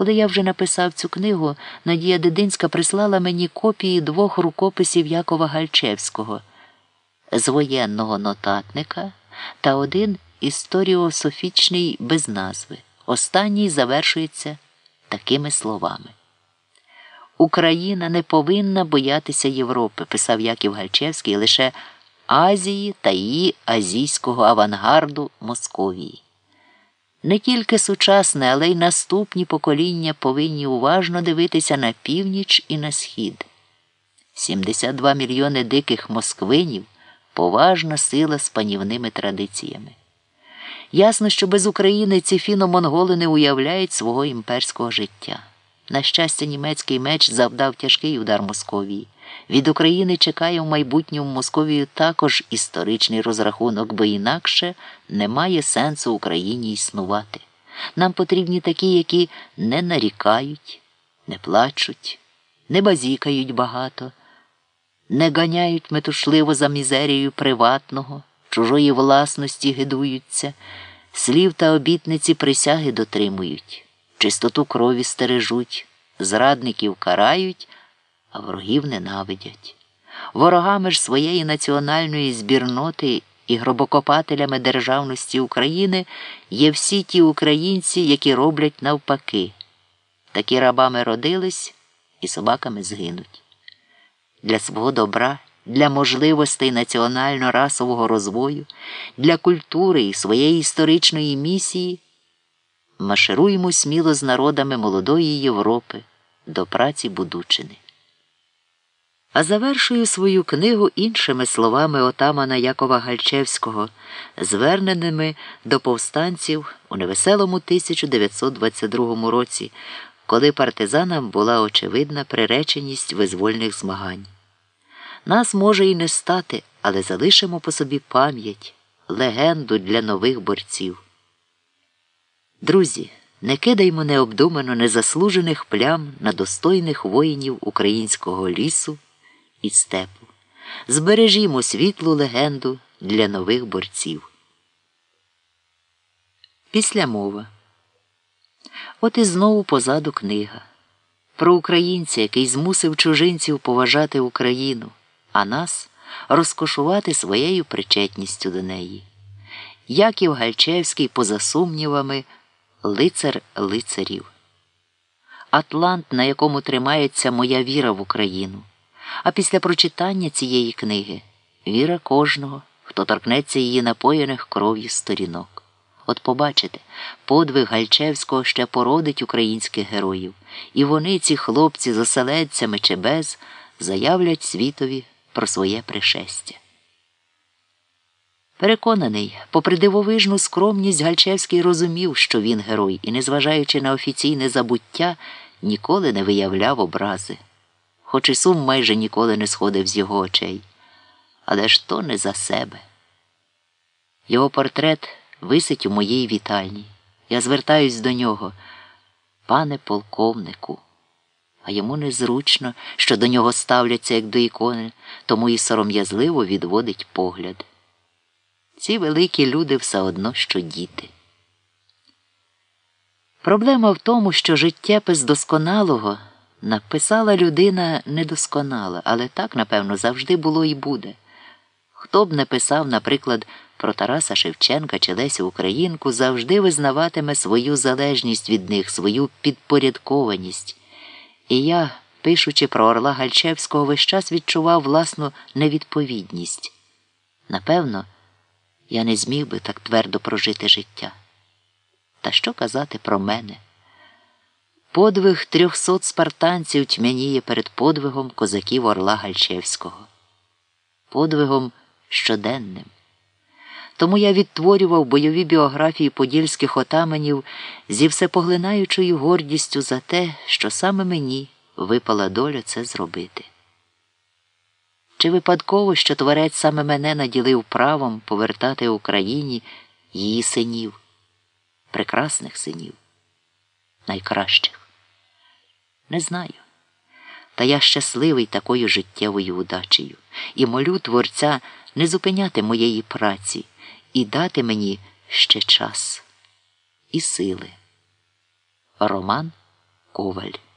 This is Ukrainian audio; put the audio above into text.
Коли я вже написав цю книгу, Надія Дединська прислала мені копії двох рукописів Якова Гальчевського з воєнного нотатника та один історіософічний без назви. Останній завершується такими словами. Україна не повинна боятися Європи, писав Яків Гальчевський лише Азії та її азійського авангарду Московії. Не тільки сучасне, але й наступні покоління повинні уважно дивитися на північ і на схід. 72 мільйони диких москвинів поважна сила з панівними традиціями. Ясно, що без України ці фіно-монголи не уявляють свого імперського життя. На щастя, німецький меч завдав тяжкий удар Московії. Від України чекає в майбутньому Московію також історичний розрахунок, бо інакше немає сенсу Україні існувати. Нам потрібні такі, які не нарікають, не плачуть, не базікають багато, не ганяють метушливо за мізерією приватного, чужої власності гидуються, слів та обітниці присяги дотримують, чистоту крові стережуть, зрадників карають а ворогів ненавидять. Ворогами ж своєї національної збірноти і гробокопателями державності України є всі ті українці, які роблять навпаки. Такі рабами родились і собаками згинуть. Для свого добра, для можливостей національно-расового розвою, для культури і своєї історичної місії маршируємо сміло з народами молодої Європи до праці Будучини. А завершую свою книгу іншими словами отамана Якова Гальчевського, зверненими до повстанців у невеселому 1922 році, коли партизанам була очевидна приреченість визвольних змагань. Нас може і не стати, але залишимо по собі пам'ять, легенду для нових борців. Друзі, не кидаймо необдумано незаслужених плям на достойних воїнів українського лісу і степу. Збережімо світлу легенду для нових борців. Після мова. От і знову позаду книга. Про українця, який змусив чужинців поважати Україну, а нас розкошувати своєю причетністю до неї. Яків Гальчевський, поза сумнівами, лицар лицарів. Атлант, на якому тримається моя віра в Україну. А після прочитання цієї книги віра кожного, хто торкнеться її напоєних кров'ю сторінок. От побачите, подвиг Гальчевського ще породить українських героїв, і вони, ці хлопці, з оселедцями чи без, заявлять світові про своє пришестя. Переконаний, попри дивовижну скромність, Гальчевський розумів, що він герой, і, незважаючи на офіційне забуття, ніколи не виявляв образи хоч і сум майже ніколи не сходив з його очей. Але ж то не за себе. Його портрет висить у моїй вітальні. Я звертаюсь до нього, пане полковнику, а йому незручно, що до нього ставляться як до ікони, тому і сором'язливо відводить погляд. Ці великі люди все одно, що діти. Проблема в тому, що життєпис досконалого. Написала людина недосконала, але так, напевно, завжди було і буде. Хто б не писав, наприклад, про Тараса Шевченка чи Лесю Українку, завжди визнаватиме свою залежність від них, свою підпорядкованість. І я, пишучи про Орла Гальчевського, весь час відчував власну невідповідність. Напевно, я не зміг би так твердо прожити життя. Та що казати про мене? Подвиг трьохсот спартанців тьмяніє перед подвигом козаків Орла Гальчевського, подвигом щоденним. Тому я відтворював бойові біографії подільських отаманів зі всепоглинаючою гордістю за те, що саме мені випала доля це зробити. Чи випадково, що творець саме мене наділив правом повертати Україні її синів, прекрасних синів, найкращих? Не знаю. Та я щасливий такою життєвою удачею і молю Творця не зупиняти моєї праці і дати мені ще час і сили. Роман Коваль.